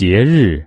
节日。